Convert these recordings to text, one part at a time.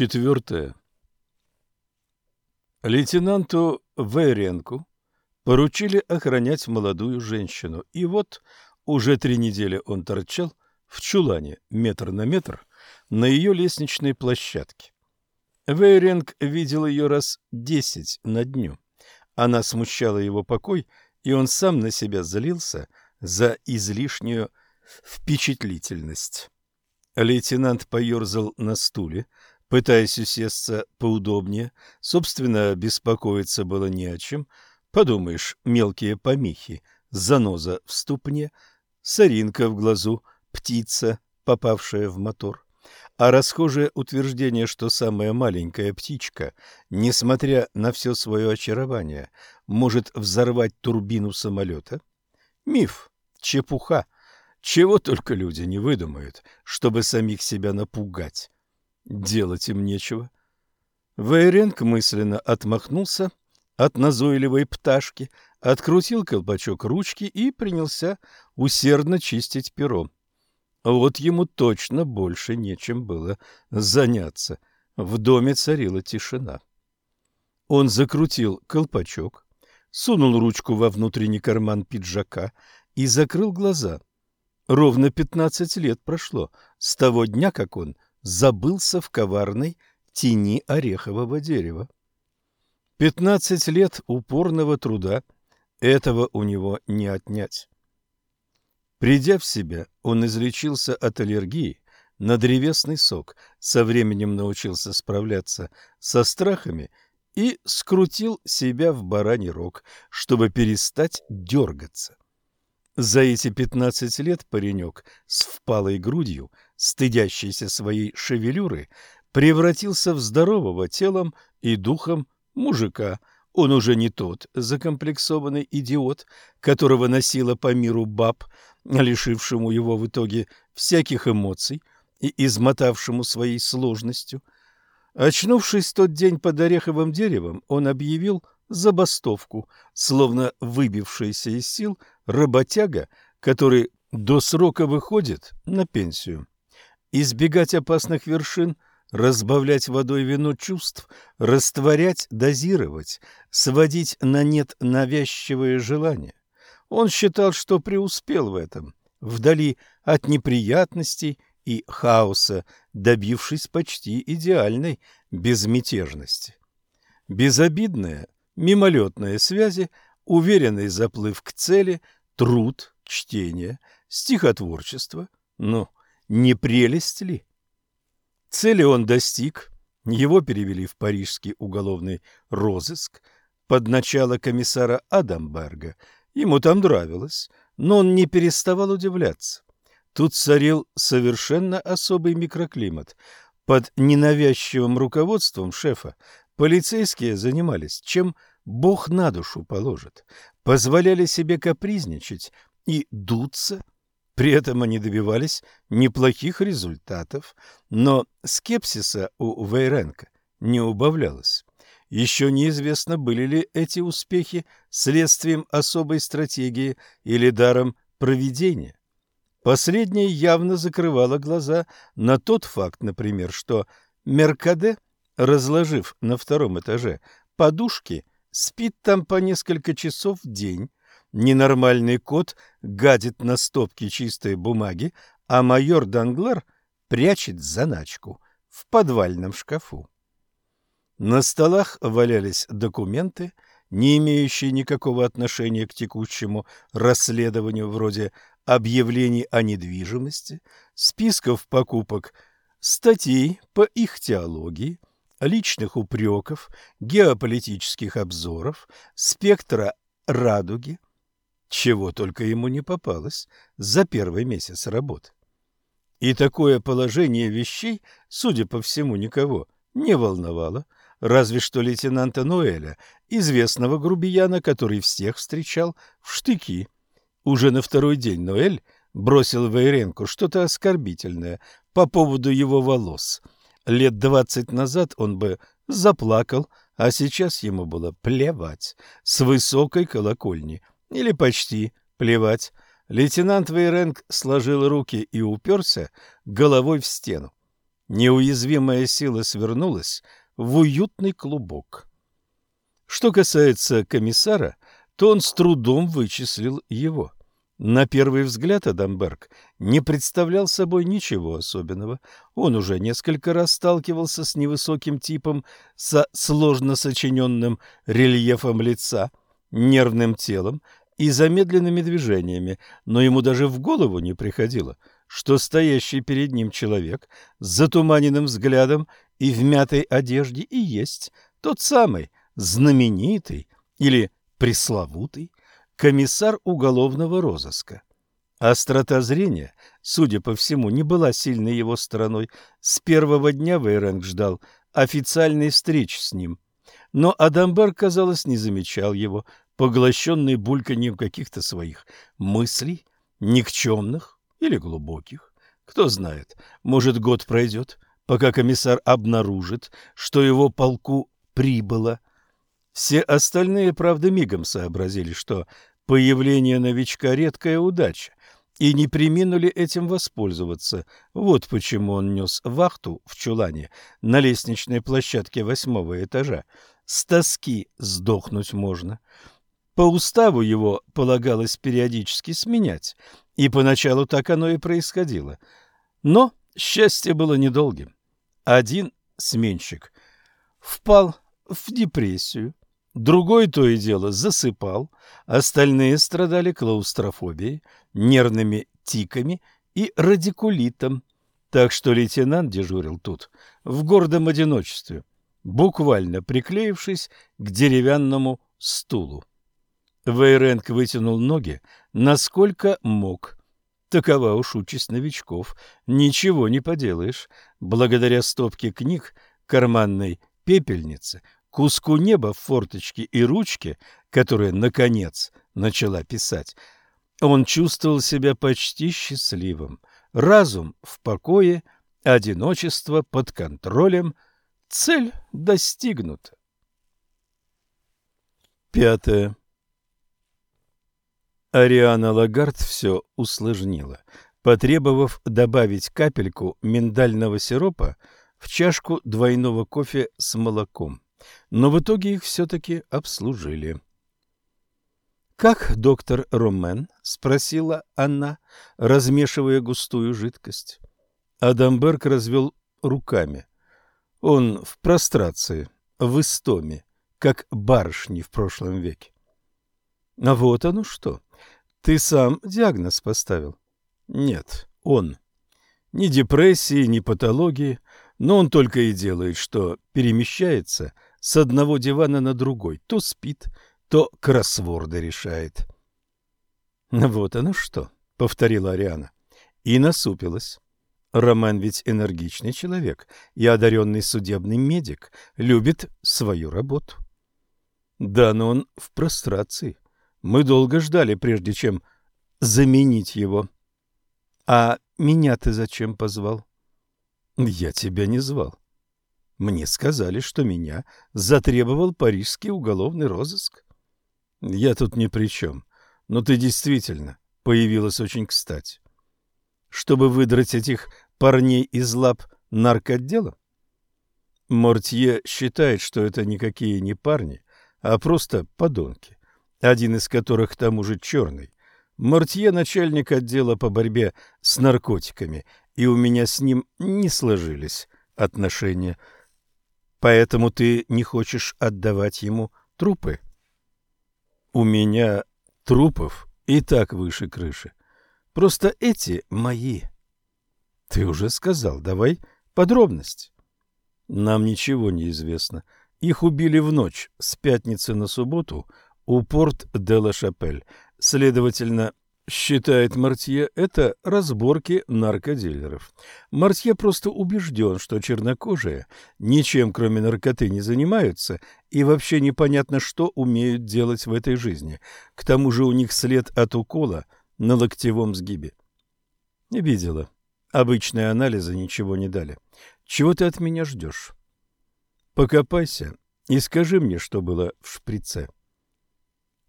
Четвертое. Лейтенанту Вейренку поручили охранять молодую женщину, и вот уже три недели он торчал в чулане метр на метр на ее лестничной площадке. Вейренг видел ее раз десять на дню. Она смущала его покой, и он сам на себя залился за излишнюю впечатлительность. Лейтенант поерзал на стуле, пытаясь усесться поудобнее. Собственно, беспокоиться было не о чем. Подумаешь, мелкие помехи, заноза в ступне, соринка в глазу, птица, попавшая в мотор. А расхожее утверждение, что самая маленькая птичка, несмотря на все свое очарование, может взорвать турбину самолета? Миф, чепуха. Чего только люди не выдумают, чтобы самих себя напугать. Делать им нечего. Вейренг мысленно отмахнулся от назойливой пташки, открутил колпачок ручки и принялся усердно чистить перо. Вот ему точно больше нечем было заняться. В доме царила тишина. Он закрутил колпачок, сунул ручку во внутренний карман пиджака и закрыл глаза. Ровно пятнадцать лет прошло с того дня, как он забылся в коварной тени орехового дерева. Пятнадцать лет упорного труда этого у него не отнять. Придя в себя, он излечился от аллергии на древесный сок, со временем научился справляться со страхами и скрутил себя в бараний рог, чтобы перестать дергаться. За эти пятнадцать лет паренек с впалой грудью, стыдящийся своей шевелюры, превратился в здорового телом и духом мужика. Он уже не тот закомплексованный идиот, которого носила по миру баб, лишившему его в итоге всяких эмоций и измотавшему своей сложностью. Очнувшись тот день под ореховым деревом, он объявил забастовку, словно выбившийся из сил работяга, который до срока выходит на пенсию. Избегать опасных вершин, разбавлять водой вино чувств, растворять, дозировать, сводить на нет навязчивые желания. Он считал, что преуспел в этом, вдали от неприятностей и хаоса, добившись почти идеальной безмятежности. Безобидная мимолетные связи, уверенный заплыв к цели, труд, чтение, стихотворчество. Ну, не прелесть ли? Цели он достиг, его перевели в парижский уголовный розыск под начало комиссара Адамберга. Ему там нравилось, но он не переставал удивляться. Тут царил совершенно особый микроклимат. Под ненавязчивым руководством шефа Полицейские занимались, чем Бог на душу положит, позволяли себе капризничать и дуться. При этом они добивались неплохих результатов, но скепсиса у Вейренко не убавлялось. Еще неизвестно, были ли эти успехи следствием особой стратегии или даром проведения. Последнее явно закрывало глаза на тот факт, например, что Меркаде – разложив на втором этаже подушки, спит там по несколько часов в день. Ненормальный кот гадит на стопке чистой бумаги, а майор Данглар прячет заначку в подвальном шкафу. На столах валялись документы, не имеющие никакого отношения к текущему расследованию, вроде объявлений о недвижимости, списков покупок, статей по их теологии – личных упреков, геополитических обзоров, спектра радуги, чего только ему не попалось за первый месяц работы. И такое положение вещей, судя по всему, никого не волновало, разве что лейтенанта Ноэля, известного грубияна, который всех встречал в штыки. Уже на второй день Ноэль бросил Вейренку что-то оскорбительное по поводу его волос – Лет двадцать назад он бы заплакал, а сейчас ему было плевать. С высокой колокольни. Или почти плевать. Лейтенант Вейренг сложил руки и уперся головой в стену. Неуязвимая сила свернулась в уютный клубок. Что касается комиссара, то он с трудом вычислил его. На первый взгляд Адамберг не представлял собой ничего особенного. Он уже несколько раз сталкивался с невысоким типом со сложно сочиненным рельефом лица, нервным телом и замедленными движениями, но ему даже в голову не приходило, что стоящий перед ним человек с затуманенным взглядом и в мятой одежде и есть тот самый знаменитый или пресловутый комиссар уголовного розыска. Острота зрения, судя по всему, не была сильной его стороной. С первого дня Вейренг ждал официальной встречи с ним. Но Адамбер, казалось, не замечал его, поглощенный бульканьем каких-то своих мыслей, никчемных или глубоких. Кто знает, может, год пройдет, пока комиссар обнаружит, что его полку прибыло. Все остальные, правда, мигом сообразили, что Появление новичка – редкая удача, и не приминули этим воспользоваться. Вот почему он нес вахту в чулане на лестничной площадке восьмого этажа. С тоски сдохнуть можно. По уставу его полагалось периодически сменять, и поначалу так оно и происходило. Но счастье было недолгим. Один сменщик впал в депрессию, Другой то и дело засыпал, остальные страдали клаустрофобией, нервными тиками и радикулитом. Так что лейтенант дежурил тут в гордом одиночестве, буквально приклеившись к деревянному стулу. Вейренг вытянул ноги, насколько мог. Такова уж участь новичков. Ничего не поделаешь. Благодаря стопке книг, карманной пепельнице, куску неба в форточке и ручке, которая, наконец, начала писать, он чувствовал себя почти счастливым. Разум в покое, одиночество под контролем, цель достигнута. Пятое. Ариана Лагард все усложнила, потребовав добавить капельку миндального сиропа в чашку двойного кофе с молоком но в итоге их все-таки обслужили. «Как доктор Ромен?» — спросила она, размешивая густую жидкость. Адамберг развел руками. Он в прострации, в истоме, как барышни в прошлом веке. А вот оно что. Ты сам диагноз поставил? Нет, он. Ни депрессии, ни патологии, но он только и делает, что перемещается — с одного дивана на другой. То спит, то кроссворды решает. «Вот оно что», — повторила Ариана. И насупилась. Роман ведь энергичный человек и одаренный судебный медик, любит свою работу. Да, но он в прострации. Мы долго ждали, прежде чем заменить его. А меня ты зачем позвал? Я тебя не звал. Мне сказали, что меня затребовал парижский уголовный розыск. Я тут ни при чем, но ты действительно появилась очень кстати. Чтобы выдрать этих парней из лап наркотдела? Мортье считает, что это никакие не парни, а просто подонки, один из которых к тому же черный. Мортье – начальник отдела по борьбе с наркотиками, и у меня с ним не сложились отношения – Поэтому ты не хочешь отдавать ему трупы? У меня трупов и так выше крыши. Просто эти мои. Ты уже сказал, давай подробности. Нам ничего не известно. Их убили в ночь с пятницы на субботу у порт де ла Шапель. Следовательно, считает Мартье, это разборки наркодилеров. Мартье просто убежден, что чернокожие ничем кроме наркоты не занимаются и вообще непонятно, что умеют делать в этой жизни. К тому же у них след от укола на локтевом сгибе. Не видела. Обычные анализы ничего не дали. Чего ты от меня ждешь? Покопайся и скажи мне, что было в шприце.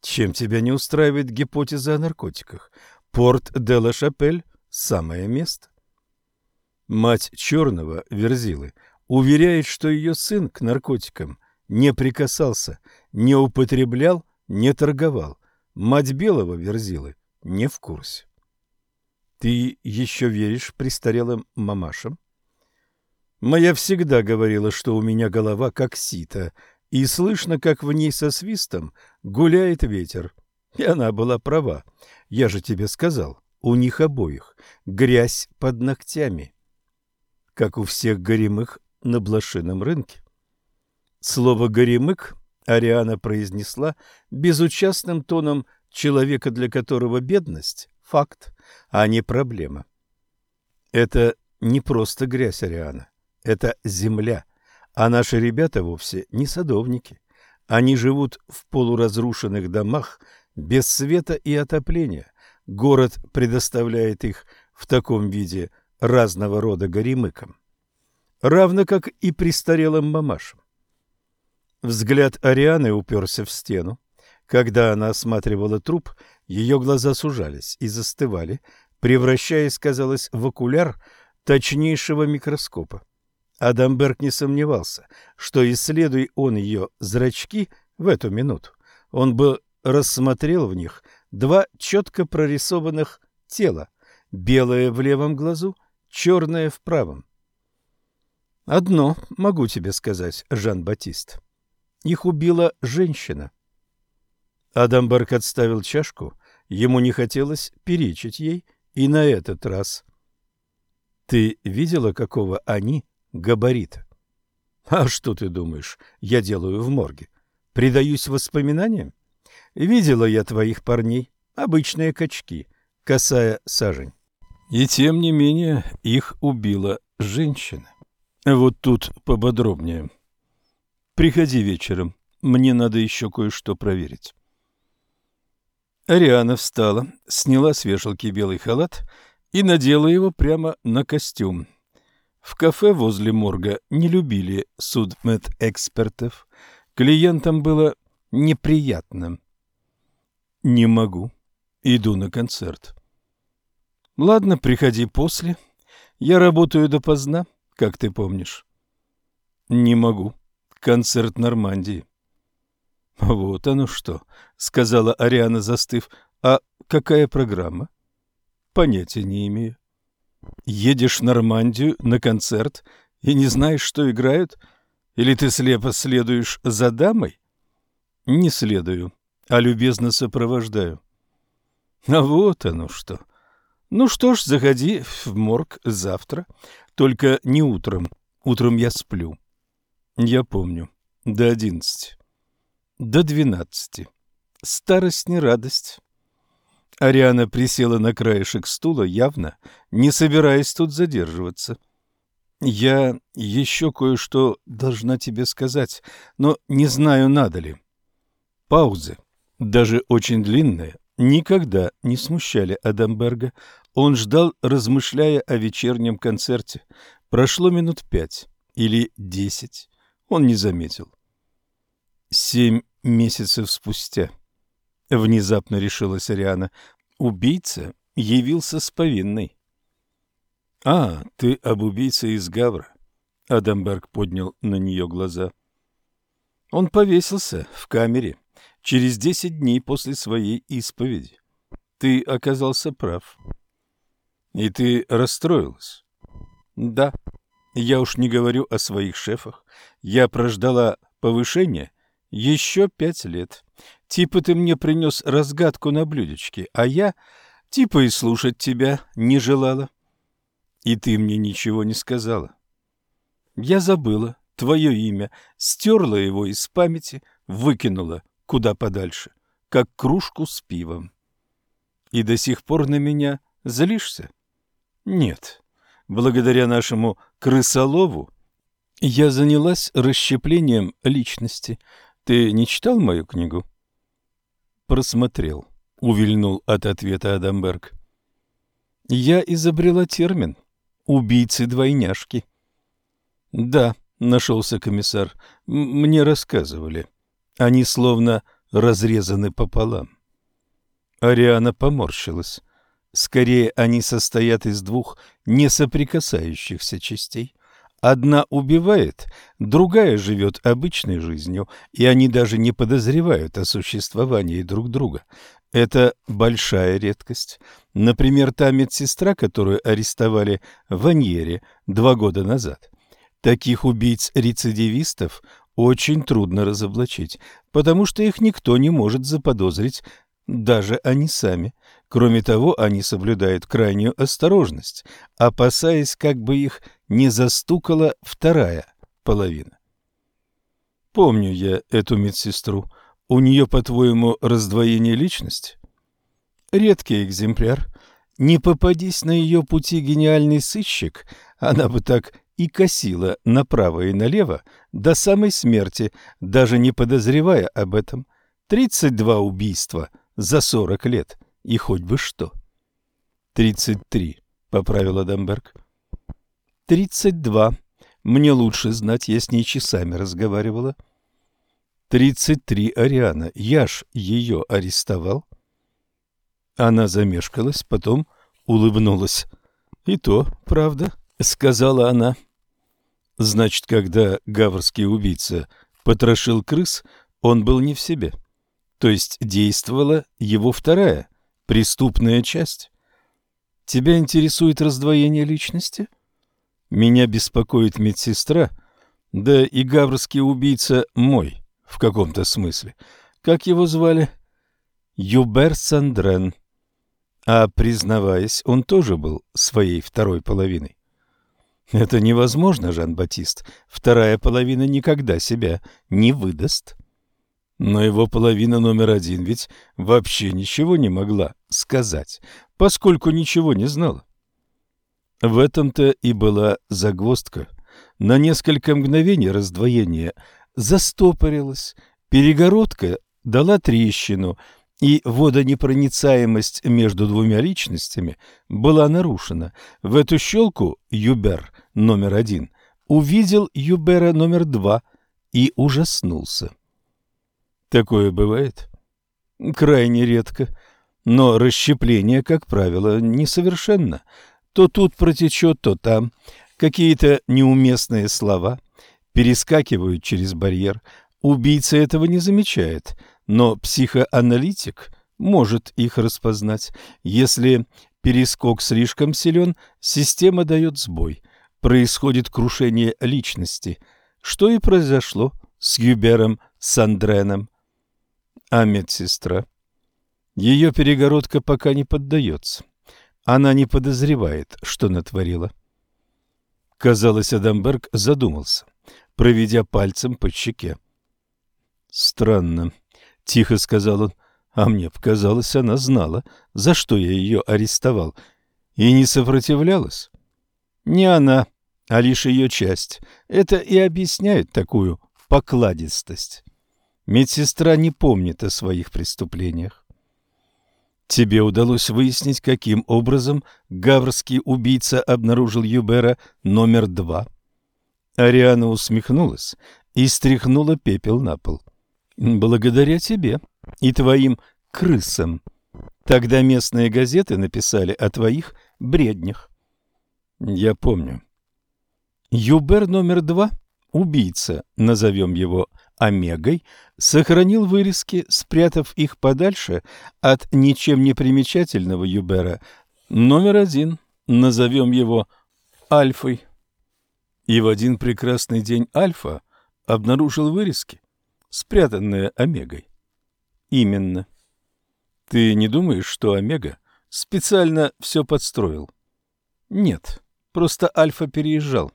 Чем тебя не устраивает гипотеза о наркотиках? Порт де ла Шапель – самое место. Мать черного Верзилы уверяет, что ее сын к наркотикам не прикасался, не употреблял, не торговал. Мать белого Верзилы не в курсе. Ты еще веришь престарелым мамашам? Моя всегда говорила, что у меня голова как сито, и слышно, как в ней со свистом гуляет ветер. И она была права. Я же тебе сказал, у них обоих грязь под ногтями, как у всех горемых на блошином рынке. Слово «горемык» Ариана произнесла безучастным тоном человека, для которого бедность – факт, а не проблема. Это не просто грязь, Ариана, это земля, а наши ребята вовсе не садовники. Они живут в полуразрушенных домах без света и отопления. Город предоставляет их в таком виде разного рода горемыкам, равно как и престарелым мамашам. Взгляд Арианы уперся в стену. Когда она осматривала труп, ее глаза сужались и застывали, превращаясь, казалось, в окуляр точнейшего микроскопа. Адамберг не сомневался, что, исследуя он ее зрачки в эту минуту, он бы рассмотрел в них два четко прорисованных тела, белое в левом глазу, черное в правом. Одно могу тебе сказать, Жан-Батист. Их убила женщина. Адамберг отставил чашку, ему не хотелось перечить ей, и на этот раз. Ты видела, какого они габарита? А что ты думаешь, я делаю в морге? Предаюсь воспоминаниям? Видела я твоих парней, обычные качки, косая сажень. И тем не менее их убила женщина. Вот тут пободробнее. Приходи вечером, мне надо еще кое-что проверить. Ариана встала, сняла с вешалки белый халат и надела его прямо на костюм. В кафе возле морга не любили судмедэкспертов. Клиентам было неприятно. «Не могу. Иду на концерт». «Ладно, приходи после. Я работаю допоздна, как ты помнишь». «Не могу концерт Нормандии. Вот оно что, сказала Ариана, застыв. А какая программа? Понятия не имею. Едешь в Нормандию на концерт и не знаешь, что играют? Или ты слепо следуешь за дамой? Не следую, а любезно сопровождаю. А вот оно что. Ну что ж, заходи в морг завтра, только не утром. Утром я сплю. Я помню. До одиннадцати. До двенадцати. Старость не радость. Ариана присела на краешек стула, явно не собираясь тут задерживаться. «Я еще кое-что должна тебе сказать, но не знаю, надо ли». Паузы, даже очень длинные, никогда не смущали Адамберга. Он ждал, размышляя о вечернем концерте. Прошло минут пять или десять он не заметил. Семь месяцев спустя, внезапно решилась Ариана, убийца явился с повинной. — А, ты об убийце из Гавра? — Адамберг поднял на нее глаза. Он повесился в камере через десять дней после своей исповеди. Ты оказался прав. И ты расстроилась? — Да. Я уж не говорю о своих шефах. Я прождала повышение еще пять лет. Типа ты мне принес разгадку на блюдечке, а я типа и слушать тебя не желала. И ты мне ничего не сказала. Я забыла твое имя, стерла его из памяти, выкинула куда подальше, как кружку с пивом. И до сих пор на меня злишься? Нет, благодаря нашему крысолову я занялась расщеплением личности. Ты не читал мою книгу? Просмотрел, увильнул от ответа Адамберг. Я изобрела термин «убийцы-двойняшки». Да, нашелся комиссар, мне рассказывали. Они словно разрезаны пополам. Ариана поморщилась. Скорее, они состоят из двух несоприкасающихся частей. Одна убивает, другая живет обычной жизнью, и они даже не подозревают о существовании друг друга. Это большая редкость. Например, та медсестра, которую арестовали в Аньере два года назад. Таких убийц-рецидивистов очень трудно разоблачить, потому что их никто не может заподозрить, даже они сами. Кроме того, они соблюдают крайнюю осторожность, опасаясь, как бы их не застукала вторая половина. Помню я эту медсестру. У нее, по-твоему, раздвоение личности? Редкий экземпляр. Не попадись на ее пути гениальный сыщик, она бы так и косила направо и налево до самой смерти, даже не подозревая об этом. Тридцать два убийства за сорок лет, и хоть бы что. Тридцать три, поправил Адамберг. Тридцать два. Мне лучше знать, я с ней часами разговаривала. — Тридцать три Ариана. Я ж ее арестовал. Она замешкалась, потом улыбнулась. И то, правда, сказала она. Значит, когда гаврский убийца потрошил крыс, он был не в себе. То есть действовала его вторая, преступная часть. Тебя интересует раздвоение личности? Меня беспокоит медсестра, да и гаврский убийца мой в каком-то смысле. Как его звали? Юбер Сандрен. А, признаваясь, он тоже был своей второй половиной. Это невозможно, Жан-Батист. Вторая половина никогда себя не выдаст. Но его половина номер один ведь вообще ничего не могла сказать, поскольку ничего не знала. В этом-то и была загвоздка. На несколько мгновений раздвоение застопорилась, перегородка дала трещину, и водонепроницаемость между двумя личностями была нарушена. В эту щелку Юбер номер один увидел Юбера номер два и ужаснулся. Такое бывает? Крайне редко. Но расщепление, как правило, несовершенно. То тут протечет, то там. Какие-то неуместные слова, перескакивают через барьер. Убийца этого не замечает, но психоаналитик может их распознать. Если перескок слишком силен, система дает сбой. Происходит крушение личности, что и произошло с Юбером Сандреном. А медсестра? Ее перегородка пока не поддается. Она не подозревает, что натворила. Казалось, Адамберг задумался проведя пальцем по щеке. «Странно», — тихо сказал он, — «а мне показалось, она знала, за что я ее арестовал, и не сопротивлялась». «Не она, а лишь ее часть. Это и объясняет такую покладистость. Медсестра не помнит о своих преступлениях. Тебе удалось выяснить, каким образом гаврский убийца обнаружил Юбера номер два?» Ариана усмехнулась и стряхнула пепел на пол. «Благодаря тебе и твоим крысам. Тогда местные газеты написали о твоих бреднях». «Я помню». Юбер номер два, убийца, назовем его Омегой, сохранил вырезки, спрятав их подальше от ничем не примечательного Юбера. Номер один, назовем его Альфой. И в один прекрасный день Альфа обнаружил вырезки, спрятанные Омегой. Именно. Ты не думаешь, что Омега специально все подстроил? Нет, просто Альфа переезжал.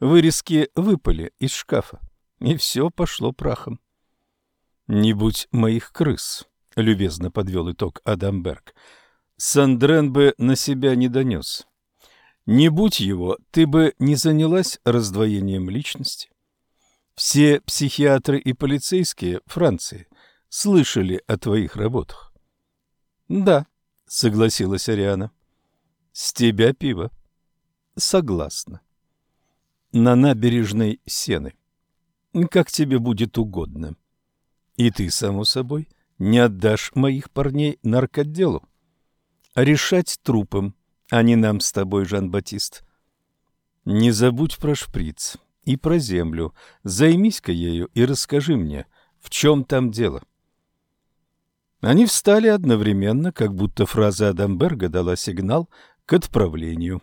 Вырезки выпали из шкафа, и все пошло прахом. Не будь моих крыс, любезно подвел итог Адамберг. Сандрен бы на себя не донес. Не будь его, ты бы не занялась раздвоением личности. Все психиатры и полицейские Франции слышали о твоих работах. Да, согласилась Ариана. С тебя пиво. Согласна. На набережной Сены. Как тебе будет угодно. И ты, само собой, не отдашь моих парней наркоделу. решать трупам, а не нам с тобой, Жан-Батист. Не забудь про шприц и про землю. Займись-ка ею и расскажи мне, в чем там дело. Они встали одновременно, как будто фраза Адамберга дала сигнал к отправлению.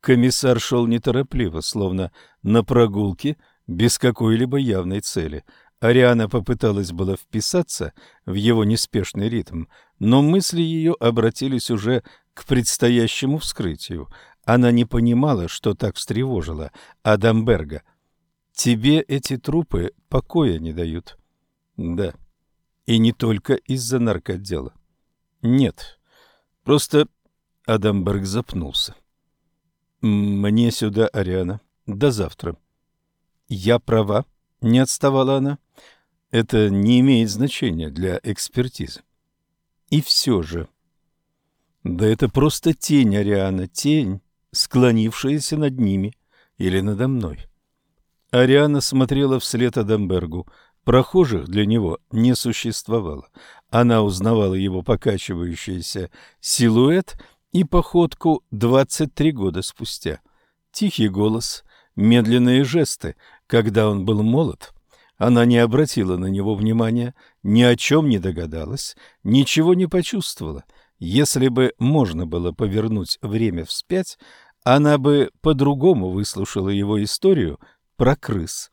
Комиссар шел неторопливо, словно на прогулке, без какой-либо явной цели. Ариана попыталась было вписаться в его неспешный ритм, но мысли ее обратились уже к предстоящему вскрытию. Она не понимала, что так встревожило Адамберга. «Тебе эти трупы покоя не дают». «Да». «И не только из-за наркодела». «Нет. Просто...» Адамберг запнулся. «Мне сюда, Ариана. До завтра». «Я права?» — не отставала она. «Это не имеет значения для экспертизы». «И все же...» «Да это просто тень, Ариана, тень, склонившаяся над ними или надо мной». Ариана смотрела вслед Адамбергу. Прохожих для него не существовало. Она узнавала его покачивающийся силуэт и походку 23 года спустя. Тихий голос, медленные жесты, когда он был молод. Она не обратила на него внимания, ни о чем не догадалась, ничего не почувствовала. Если бы можно было повернуть время вспять, она бы по-другому выслушала его историю про крыс.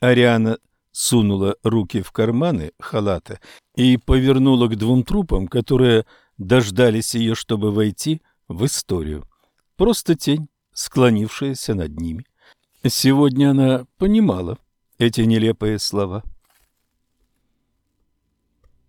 Ариана сунула руки в карманы халата и повернула к двум трупам, которые дождались ее, чтобы войти в историю. Просто тень, склонившаяся над ними. Сегодня она понимала эти нелепые слова.